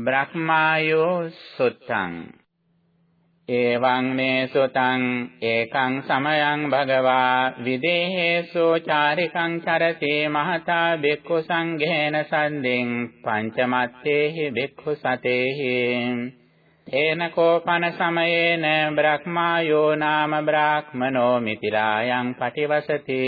බ්‍රහ්මායෝ සුත්තං. එවං මේ සුතං ඒකං සමයං භගවා විදේහේසු චාරිකං චරති මහතා බෙක්ඛු සංඝේන සන්දින් පංචමත්තේහි බෙක්ඛු සතේහි. තේන කෝපන සමයේන බ්‍රහ්මායෝ නාම බ්‍රාහ්මනෝ මිතිරායන් පටිවසති.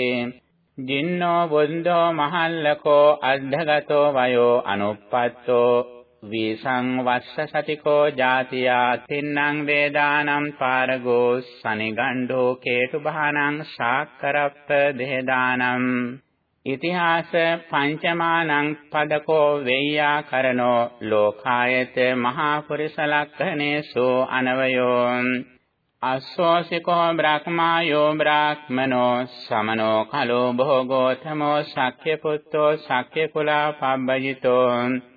ජින්නෝ බුද්ධෝ මහල්ලකෝ අද්ධගතෝ වයෝ අනුප්පත්තෝ වීසං වස්ස සතිකෝ ජාතියා තින්නම් වේදානම් පාරගෝ සනිගණ්ඩෝ කේතු බහනං ශාක්කරප්ප දෙහදානම්. ඉතිහාස පංචමානං පදකෝ වෙය්‍යා කරනෝ ලෝකායත මහා පුරිස ලක්ඛනේසු අනවයෝ. අස්සෝසිකෝ බ්‍රහ්මායෝ බ්‍රාහ්මනෝ සමනෝ කලෝ භෝගෝතමෝ සක්්‍ය පුත්තෝ සක්්‍ය කුලා පබ්බජිතෝ.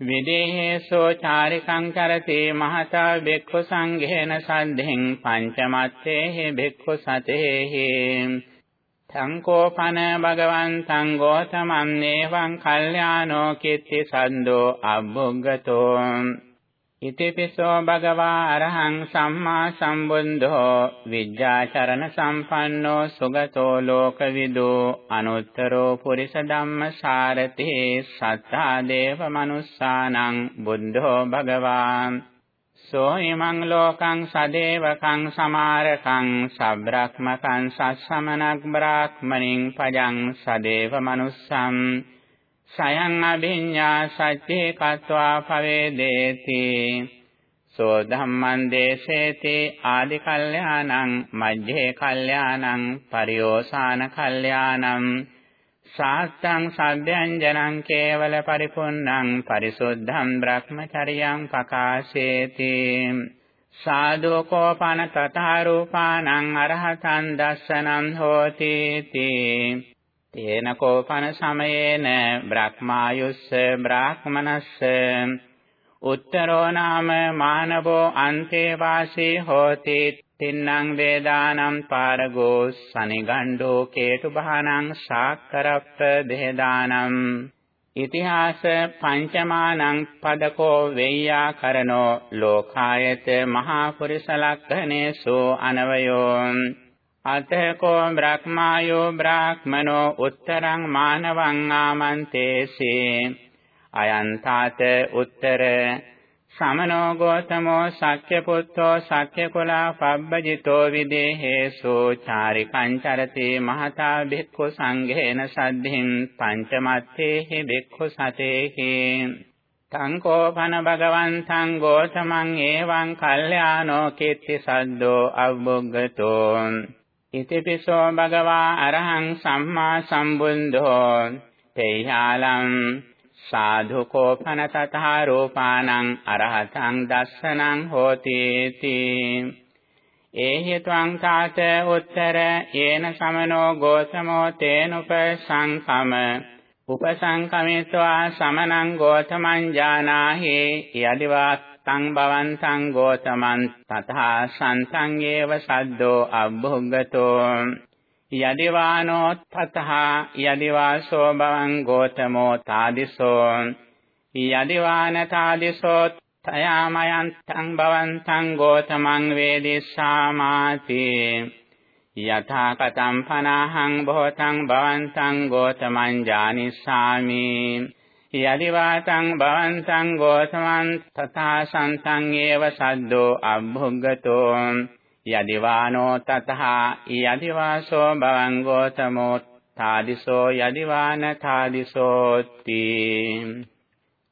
විදේහේසෝ චාරිකං කරති මහතා බෙක්ඛු සංඝේන සද්ධෙන් පංචමත්තේහි බෙක්ඛු සතේහි. සංකෝපන භගවන්තං ගෝතමං නේවං කල්යාණෝ කිත්ති සද්දෝ අබ්බුග්ගතෝ. ඉතිපිසෝ භගවා අරහං සම්මා සම්බුද්ධෝ විද්‍යාචරණ සම්පන්නෝ සුගතෝ ලෝකවිදෝ අනුත්තරෝ පුරිස ධම්මසාරති සත්තා දේව මනුස්සානං බුද්ධෝ භගවා සෝ ඉමං ලෝකං සදේවකං සමාරකං සබ්‍රක්මකං සස්සමනක් බ්‍රාහ්මණින් පජං සදේව මනුස්සං සයං අභිඤ්ඤා සච්චේ කତ୍වා පවේදේති। සෝ ධම්මං දේශේති ආදි කල්යාණං මජ්ජේ කල්යාණං පරියෝසాన කල්යාණං। සාත්තං සබ්බ්‍යංජනං කේවල පරිපුන්නං පරිසුද්ධං බ්‍රහ්මචරියං පකාශේති සාදුකෝපන තථා රූපානං අරහතං දස්සනං හෝති තී තේන කෝපන සමයේන බ්‍රහ්මායුස්ස බ්‍රාහ්මනස්ස. උත්තරෝ නාම මානවෝ අන්තේ වාසී හෝති. තින්නම් වේදානම් පාරගෝ සනිගණ්ඩෝ කේතු බහනං ශාක්කරප්ප දෙහදානම් ඉතිහාස පංචමානං පදකෝ වෙය්‍යා කරනෝ ලෝකායත මහා පුරිස ලක්ඛනේසු අනවයෝ. අතකෝ බ්‍රහ්මායෝ බ්‍රාහ්මනෝ උත්තරං මානවං ආමන්තේසි. අයන්තාත උත්තර සමනෝ ගෝතමෝ සක්්‍ය පුත්තෝ සක්්‍ය කුලා පබ්බජිතෝ විදේහේසු චාරිකං චරති මහතා භික්ඛු සංඝේන සද්ධින් පංචමත්තේහි භික්ඛු සතේහි. සංකෝපන භගවන්තං ගෝතමං එවං කල්යාණෝ කිත්ති සද්දෝ අවබුග්ගතෝ ඉතිපිසෝ භගවා අරහං සම්මා සම්බුද්ධෝ තේයාලං සාධුකෝපන තථා රූපානං අරහතං දස්සනං හෝති තී ඒහි ත්වං තාත උත්තර යේන සමනෝ ගෝතමෝ තේනුප සංකම උපසංකමේत्वा සමනං ගෝතමං ජානාහි යදිවා තං භවන්තං ගෝතමං තථා සන්තං ඒව සද්දෝ අබ්බුග්ගතෝ යදිවානෝ තථා යදිවාසෝ භවං ගෝතමෝ තාදිසෝ යදිවාන තාදිසෝ තයාමයන් තං භවන්තං ගෝතමං වේදිස්සාමාති යථා කතම් පනහං භෝතං භවන්තං ගෝතමං ජානිස්සාමි යදිවාතං භවන්තං ගෝතමං තථා සන්තං ඒව සද්දෝ අබ්බුග්ගතෝ යදිවානෝ තතහා යදිවාසෝ භවං ගෝතමෝ තාදිසෝ යදිවාන තාදිසෝති.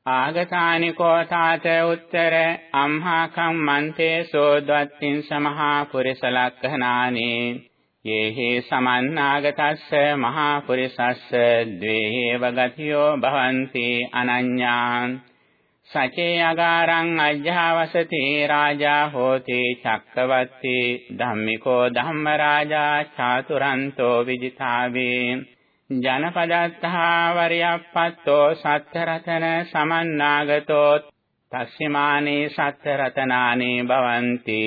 ආගතානිකෝ තාත උත්තර අම්හා කම්මන්තේ සෝද්වත්තින් සමහා පුරිස ලක්ඛනානේ යේහි සමන්නාගතස්ස මහා පුරිසස්ස ද්වේව ගතියෝ භවಂತಿ අනඤ්ඤාන් සචේ අගාරං අජ්ජාවසති රාජා හෝති චක්කවත්ති ධම්මිකෝ ධම්මරාජා චාතුරන්තෝ විජිතාවේ. ජනපදත්තා වරියප්පත්තෝ සත්තරතන සමන්නාගතෝ තස්සිමානේ සත්තරතනානේ භවಂತಿ.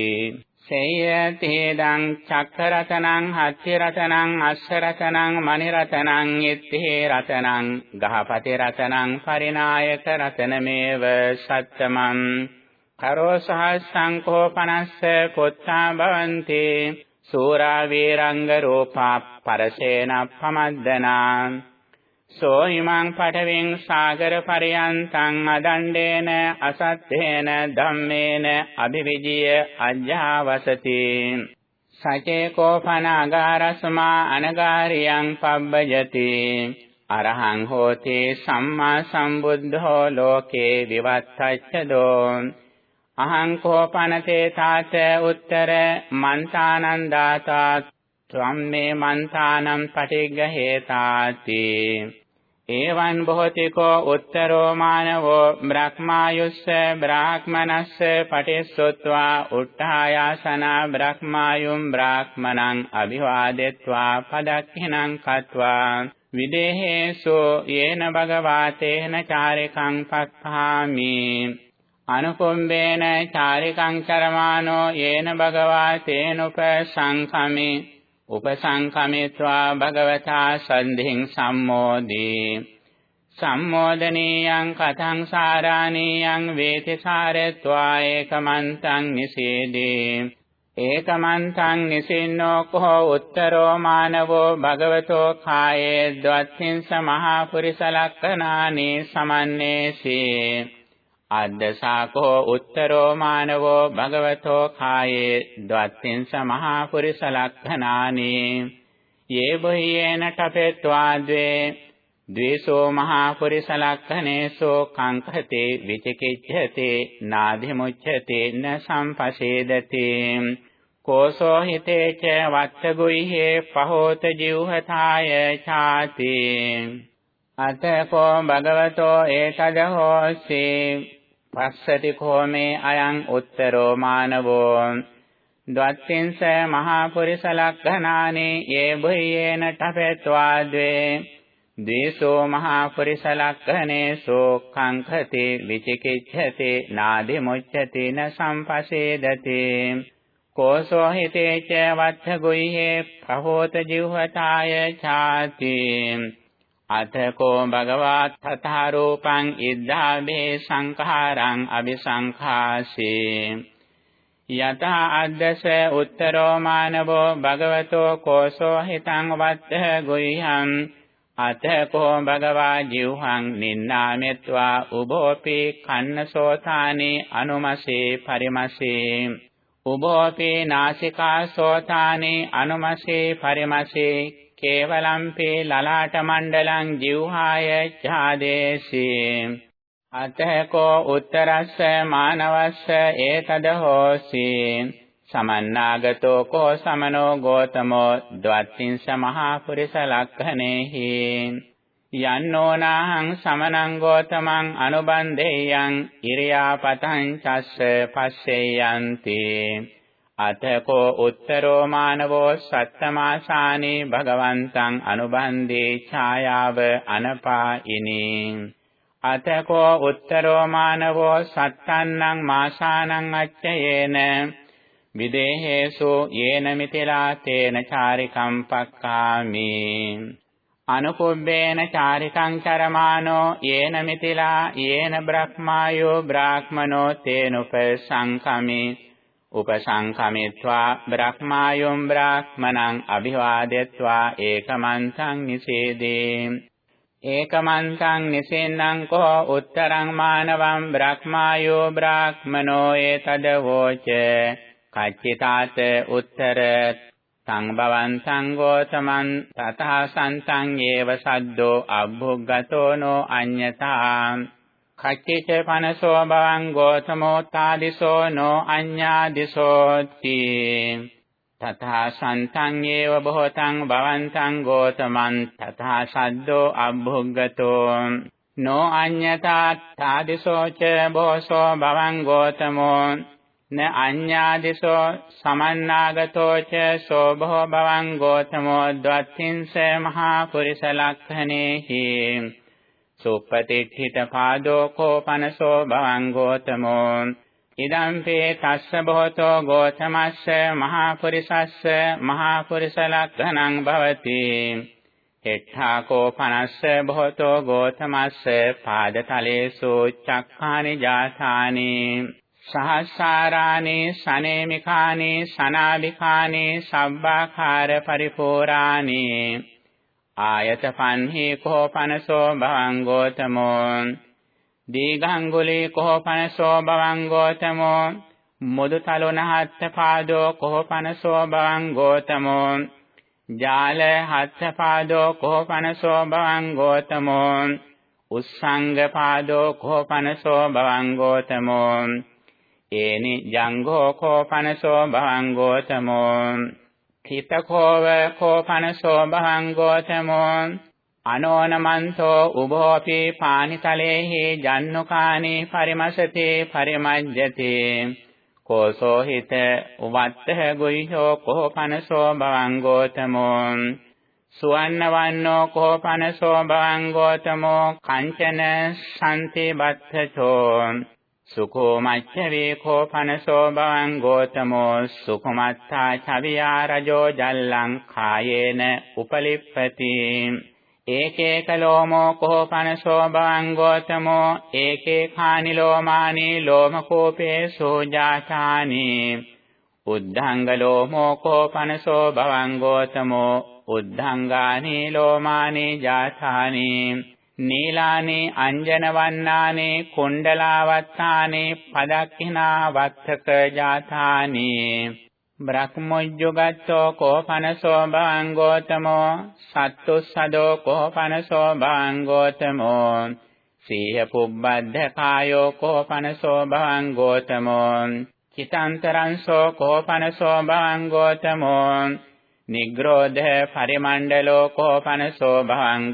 සේයතේදං චක්කරතනං හත්ති රතනං අස්ස රතනං මණි රතනං ඉත්තේ රතනං ගහපති රතනං පරිනායක රතනමේව සත්තමං. කරෝ සහස්සං කෝපනස්ස පුත්තා භවන්ති සූරා වේරංග රූපා පරසේන පමද්දනා. සෝ ඉමං පඨවින් සාගර පරියන්තං අදණ්ඩේන අසත්තේන ධම්මේන අභිවිජිය අජ්ජාවසති. සචේ කෝපන අගාරස්මා අනගාරියං පබ්බජති. අරහං හෝති සම්මා සම්බුද්ධෝ ලෝකේ විවත්තච්ච දෝ අහං කෝපනතේ තාච උත්තර මන්තානං දාතා ත්වම්මේ මන්තානම් පටිග්ගහේතාති. එවං බොහෝතිකෝ උත්තරෝ මානවෝ බ්‍රහ්මායුස්ස බ්‍රාහ්මනස්ස පටිස්සොත්වා උට්ඨායාසනා බ්‍රහ්මායුම් බ්‍රාහ්මනං අභිවාදෙත්වා පදක්ඛිනං කତ୍වා විදේහේසු යේන භගවාතේන චාරිකං පක්ඛාමි අනුකුම්බේන චාරිකං චරමානෝ යේන භගවාතේනුප සංඛමි උපසංකමිත්වා භගවතා සන්ධින් සම්මෝදී සම්මෝදනීයං කතං සාරාණීයං වේති සාරත්වා ඒකමන්තං නිසීදී. ඒකමන්තං නිසින්නෝ කෝ උත්තරෝ මානවෝ භගවතෝ කායේ ද්වත්තිං සමහා පුරිස ලක්ඛනානි සමන්නේසී. අද්දසාකෝ උත්තරෝ මානවෝ භගවතෝ කායේ ද්වත්තිං සමහා පුරිස ලක්ඛනානි යේ බහියේන ඨපෙත්වා ද්වේ ද්වේසෝ මහා පුරිස ලක්ඛනේසෝ කංකහතේ විචිකිච්ඡතේ නාධිමුච්ඡතේ න සම්පසේදති. කෝසෝ හිතේ ච වත්තගුයිහේ පහෝත ජීවහතාය ඡාති. අතකෝ භගවතෝ ඒතද හෝසී පස්සති කෝමේ අයං උත්තරෝ මානවෝ ද්වත්තිංස මහා පුරිස ලක්ඛනානේ යේ බුයේන තපෙත්වා ද්වේ ද්වේසෝ මහා පුරිස ලක්ඛනේසෝ කංඛති විචිකිච්ඡති නාදි මුච්ඡති න සම්පසේදති කෝසෝ හිතේ ච වත්ථ ගුයිහේ පහෝත ජීවතාය ඡාති අතකෝ භගවත් තථා රූපං ඉද්ධාභේ සංඛාරං අபிසංඛාසේ. යත අද්දස උත්තරෝ මානවෝ භගවතෝ කෝසෝ හිතං වත්ත ගුයිහං අතකෝ භගවා ජීවහං නින්නාමෙත්වා උභෝපි කන්නසෝතානේ අනුමසේ පරිමසේ. උභෝපි නාසිකා සෝතානේ අනුමසේ පරිමසේ. කේවලම්පේ ලලාට මණ්ඩලං ජීවහාය ඡාදේසී අතහකෝ උත්තරස්ස මානවස්ස ඒතද හෝසි සමන්නාගතෝ කෝ සමනෝ ගෝතමෝ ද්වත්තිංස මහා පුරිස ලක්ඛනේහි යන්නෝනාහං සමනං ගෝතමං අනුබන්දේයං ඉරියාපතං චස්ස පස්සේයන්ති අතකෝ උත්තරෝ මානවෝ සත්තමාසානේ භගවන්තං අනුබන්දේ ඡායාව අනපායිනි. අතකෝ උත්තරෝ මානවෝ සත්තන්නං මාසානං අච්චයේන. විදේහේසු යේන මිතිලා තේන චාරිකම් පක්කාමි. අනුකුබ්බේන චාරිකං චරමානෝ යේන මිතිලා යේන බ්‍රහ්මායෝ බ්‍රාහ්මනෝ තේනුප සංකමි උපසංඛමිත්වා බ්‍රහ්මායොම් බ්‍රාහ්මනං අභිවාදෙත්වා ඒකමන්තං නිසේදේ ඒකමන්තං නිසෙන්නං කෝ උත්තරං මානවං බ්‍රහ්මායෝ බ්‍රාහ්මනෝ ඒතද වෝච කච්චිතාත උත්තර සංභවන්තං ගෝතමන් තථා සන්තං ඒව සද්දෝ අබ්බුග්ගතෝ නෝ අඤ්ඤතා කච්චේච පනසෝ භවං ගෝතමෝ තාදිසෝ නෝ අඤ්ඤාදිසෝති. තථා සන්තං ඒව බොහෝතං භවන්තං ගෝතමං තථා සද්දෝ අබ්භුග්ගතෝ නෝ අඤ්ඤතා තාදිසෝ ච බෝසෝ භවං ගෝතමෝ. න අඤ්ඤාදිසෝ සමන්නාගතෝ ච සෝභෝ භවං ගෝතමෝ. ද්වත්තිංස මහා පුරිස ලක්ඛනේහි සුප්පතිට්ඨිත පාදෝ කෝපනසෝ භවං ගෝතමෝ ඉදම්පේ තස්ස බොහෝතෝ ගෝතමස්ස මහා පුරිසස්ස මහා පුරිස ලක්ඛණං භවති එට්ඨා කෝපනස්ස බොහෝතෝ ගෝතමස්ස පාදතලේසු චක්ඛානි ජාථානි සහස්සාරානේ සනේමිකානේ සනාබිකානේ සබ්බාකාර පරිපෝරානේ ආයතපන්හි කෝපනසෝ භවං ගෝතමෝ දීඝංගුලී කෝපනසෝ භවං ගෝතමෝ මුදුතලුනහත්ත පාදෝ කෝපනසෝ භවං ගෝතමෝ ජාල හත්ත පාදෝ කෝපනසෝ භවං ගෝතමෝ උස්සංග පාදෝ කෝපනසෝ භවං ගෝතමෝ ඒනි ජංඝෝ කෝපනසෝ භවං ගෝතමෝ හිතකෝව කෝපනසෝ භවං ගෝතමෝ අනෝනමන්තෝ උභෝපි පානිතලේහි ජන්නුකානි පරිමසති පරිමජ්ජති. කෝසෝ හිත උවත්තහ ගුයිහෝ කෝපනසෝ භවං ගෝතමෝ සුවන්නවන්නෝ කෝපනසෝ භවං ගෝතමෝ කංචන සම්ති බත්තචෝ සුඛෝ මච්ඡ වේඛෝ පනසෝ භවං ගෝතමෝ සුඛමත්තා චවියා රජෝ ජල්ලං කායේන උපලිප්පති. ඒකේක ලෝමෝ කෝ පනසෝ භවං ගෝතමෝ ඒකේ කානි ලෝමානි ලෝමකෝපේ සෝජාචානි උද්ධංග ලෝමෝ කෝ පනසෝ භවං ගෝතමෝ උද්ධංගානි ලෝමානි ජාථානි නීලානේ අංජනවන්නානේ කුණ්ඩලාවත්තානේ පදක්ඛිනා වත්තක ජාතානේ බ්‍රහ්මොජ්ජගතෝ කෝපනසෝ භවං ගෝතමෝ සත්තුස්සදෝ කෝපනසෝ භවං ගෝතමෝ සීහ පුබ්බද්ධ කායෝ කෝපනසෝ භවං ගෝතමෝ චිතන්තරංසෝ කෝපනසෝ භවං ගෝතමෝ නිග්‍රෝධ පරිමණ්ඩලෝ කෝපනසෝ භවං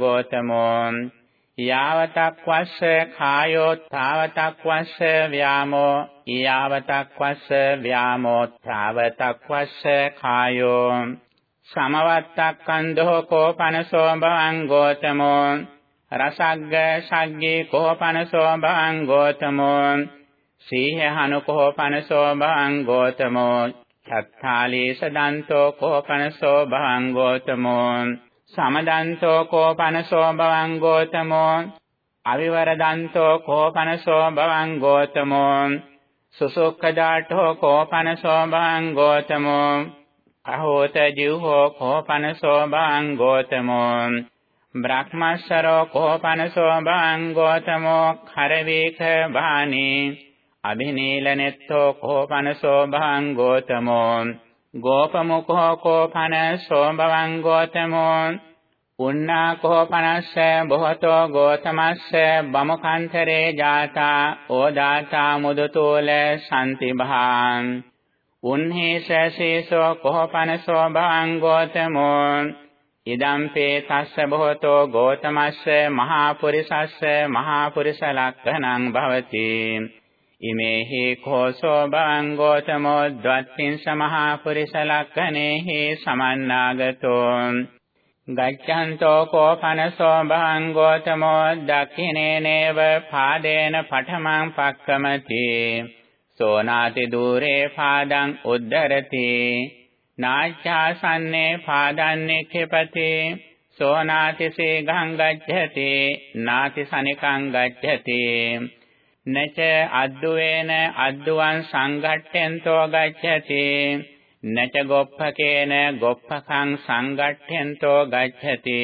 ගෝතමෝ යාවතක් වස්ස කායෝ තාවතක් වස්ස ව්‍යාමෝ යාවතක් වස්ස ව්‍යාමෝ තාවතක් වස්ස කායෝ. සමවත්තක් කන්දෝ කෝපනසෝ භවං ගෝතමෝ. රසග්ග සග්ගේ කෝපනසෝ භවං ගෝතමෝ. සීහ හනු කෝපනසෝ භවං ගෝතමෝ. චත්තාලීස දන්තෝ කෝපනසෝ භවං ගෝතමෝ. සමදන්තෝ කෝපනසෝ භවං ගෝතමෝ. අවිවරදන්තෝ කෝපනසෝ භවං ගෝතමෝ. සුසුක්ඛදාඨෝ කෝපනසෝ භවං ගෝතමෝ. අහෝත ජීවෝ කෝපනසෝ භවං ගෝතමෝ. බ්‍රහ්මස්සරෝ කෝපනසෝ භවං ගෝතමෝ. කරවේක භානේ. අභිනීලනෙත්තෝ කෝපනසෝ භවං ගෝතමෝ. ගෝපමුඛෝ කෝපන සෝභවං ගෝතමෝ උන්නා කෝපනස්ස බොහතෝ ගෝතමස්ස බමුඛන්තරේ ජාතා ඕදාතා මුදුතෝල සම්තිභාන් උන්හේසසේසෝ කෝපන සෝභවං ගෝතමෝ ඉදම්පේ තස්ස බොහතෝ ගෝතමස්ස මහා පුරිසස්ස මහා පුරිස ලක්ඛණං භවති ඉමේහි කෝසෝ භං ගෝතමෝ ද්වත්තිං සමහා පුරිස ලක්ඛනේහි සමන්නාගතෝ. ගච්ඡන්තෝ කෝපනසෝ භං ගෝතමෝ දක්ඛිනේනේව පාදේන පඨමං පක්කමති. සෝනාති দূරේ පාදං උද්ධරති. නාච්ඡාසන්නේ පාදං නික්ඛපති සෝනාති සීඝං ගච්ඡති. නාති සනිකං ගච්ඡති. නච අද්දුවේන අද්දුවන් සංඝට්ඨෙන්තෝ ගච්ඡති නච ගොප්පකේන ගොප්පකං සංඝට්ඨෙන්තෝ ගච්ඡති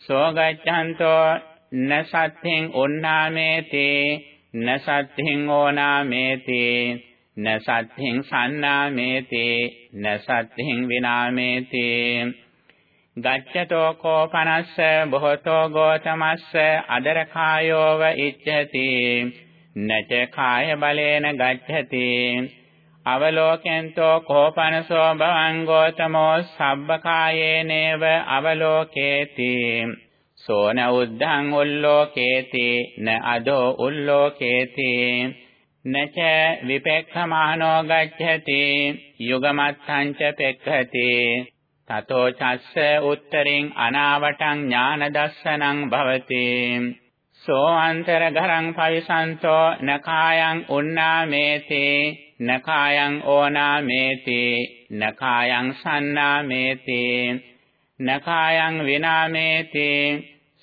සෝ ගච්ඡන්තෝ නසත්ථින් උන්නාමේති. නසත්ථින් ඕනාමේති. නසත්ථින් සන්නාමේති. නසත්ථින් විනාමේති. ගච්ඡතෝ කෝපනස්ස බොහෝතෝ ගෝතමස්ස අදරකායෝව ඉච්ඡති නච කාය බලේන ගච්ඡති අවලෝකෙන්තෝ කෝපනසෝ භවං ගෝතමෝ සබ්බකායේනේව අවලෝකේති සෝන උද්ධං උල්ලෝකේති න අදෝ උල්ලෝකේති නච විපෙක්ඛමානෝ ගච්ඡති යුගමත්ථං ච පෙක්ඛති තතෝ චස්ස උත්තරින් අනාවටං ඥාන දස්සනං භවති. සෝ අන්තර ගරං පවිසන්තෝ නකායං උන්නාමේති. නකායං ඕනාමේති. නකායං සන්නාමේති. නකායං විනාමේති.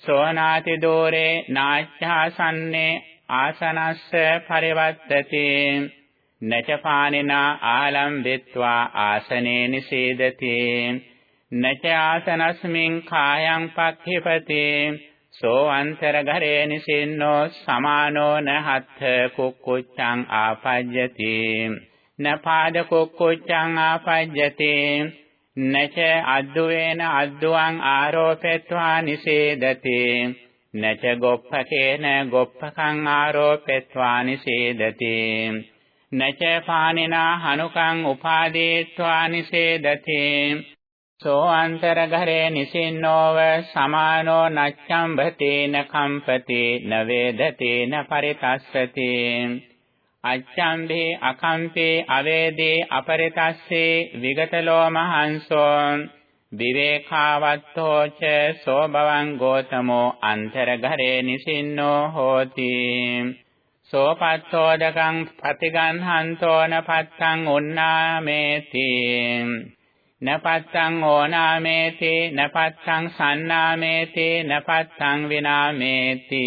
සෝනාති දෝරේ නාච්ඡාසන්නේ ආසනස්ස පරිවත්තති. නච පානිනා ආලම්බෙත්වා ආසනේ නිසීදති නච ආසනස්මින් කායං පක්ඛිපති। සෝ අන්තරඝරේ නිසින්නෝ සමානෝ නහත්ථ කුක්කුච්ඡං ආපජ්ජති। නපාද කුක්කුච්ඡං ආපජ්ජති। නච අද්දුවේන අද්දුවං ආරෝපෙත්වා නිසේදති। නච ගොප්පකේන ගොප්පකං ආරෝපෙත්වා නිසේදති। නච පානිනා හනුකං උපාදීත්වා නිසේදති। සෝ අන්තරඝරේ නිසින්නෝව සමානෝ නච්ඡම්බති න කම්පති න වේදති න පරිතස්සති. අච්ඡම්බේ අකම්පේ අවේදේ අපරිතස්සේ විගතලෝ මහංසෝ විවේඛාවත්තෝ ච සෝ බවං ගෝතමෝ අන්තරඝරේ නිසින්නෝ හෝති. සෝපත්තෝදකං පතිගන්හන්තෝ නපත්තං උන්නාමේති. නපත්තං ඕනාමේති නපත්තං සන්නාමේති නපත්තං විනාමේති.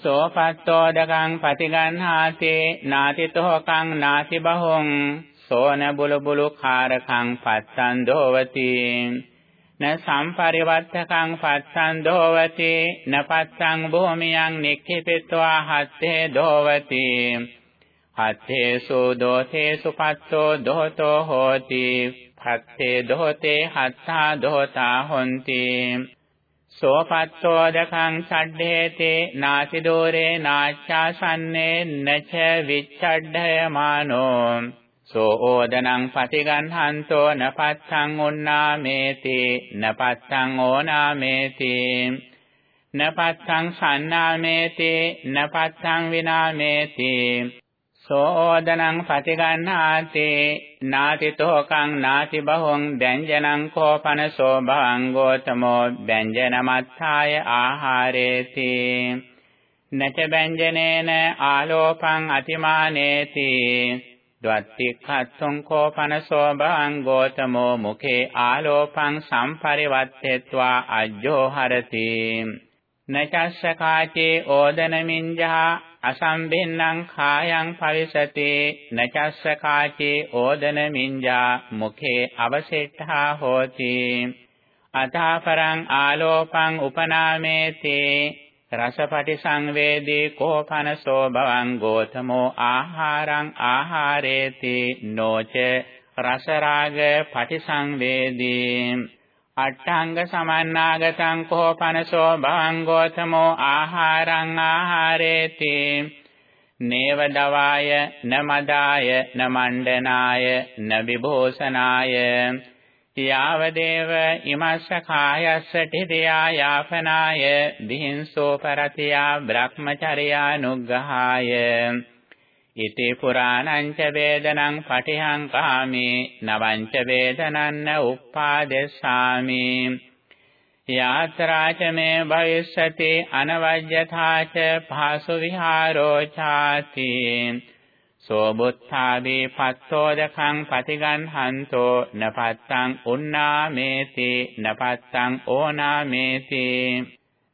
සෝපත්තෝදකං පතිගන්හාති නාතිතෝකං නාති බහුං සෝන බුලුබුලු කාරකං පත්තං දෝවති. න සම්පරිවත්තකං පත්තං දෝවති න පත්තං භූමියං නික්ඛිපිත්වා හත්තේ දෝවති. හත්තේසු දෝතේසු පත්තෝ දෝතෝ හෝති. පත්තේ දෝතේ හත්තා දෝතා හොಂತಿ සෝපත්තෝදකං සඩ්ඩේති නාති දෝරේ නාච්ඡාසන්නේ නච විච්ඡඩ්ඩයමානෝ සෝ ඕදනං පටිගන්හන්තෝ නපත්තං උන්නාමේති නපත්තං ඕනාමේති නපත්තං සන්නාමේති නපත්තං විනාමේති සෝදනං පටිගන්නාතේ නාතිතෝකං නාති බහොං ব্যঞ্জනං කෝපන සෝභං ගෝතමෝ ব্যঞ্জනමත්ථාය ආහාරේති. නච ব্যঞ্জනේන ආලෝපං අතිමානේති ද්වත්තික්ඛත්තුං කෝපන සෝභං ගෝතමෝ මුඛේ ආලෝපං සම්පරිවත්තේत्वा අජ්ජෝ හරති නචස්ස කාචේ ඕදනමින්ජා අසම්බින්නම් කායං පවිසති නචස්ස කාචේ ඕදන මිඤ්ජා මුඛේ අවසෙට්ඨා හෝති අතාපරං ආලෝපං උපනාමේති රසපටි සංවේදී කෝපනසෝ භවං ගෝතමෝ ආහාරං ආහාරේති නොච රසරාග පටිසංවේදී අට්ඨංග සමන්නාගතං කෝපනසෝ භවං ගෝතමෝ ආහාරං ආහාරේති. නේව දවාය නමදාය නමණ්ඩනාය නබිභෝසනාය. යාවදේව ඉමස්ස කායස්ස ඨිරියා යාපනාය දිහින්සෝ පරතියා බ්‍රහ්මචර්යානුග්ගහාය. ඉති පුරාණං ච වේදනං පටිහං කාමි නවං ච වේදනං උප්පාදෙස්සාමි යාත්‍රාච මේ භවිස්සති අනවජ්‍යථාච භාසු විහාරෝ ඡාති සෝ බුත්තාදී පත්තෝදකං පතිගන්හන්තෝ නපත්තං උන්නාමේති නපත්තං ඕනාමේති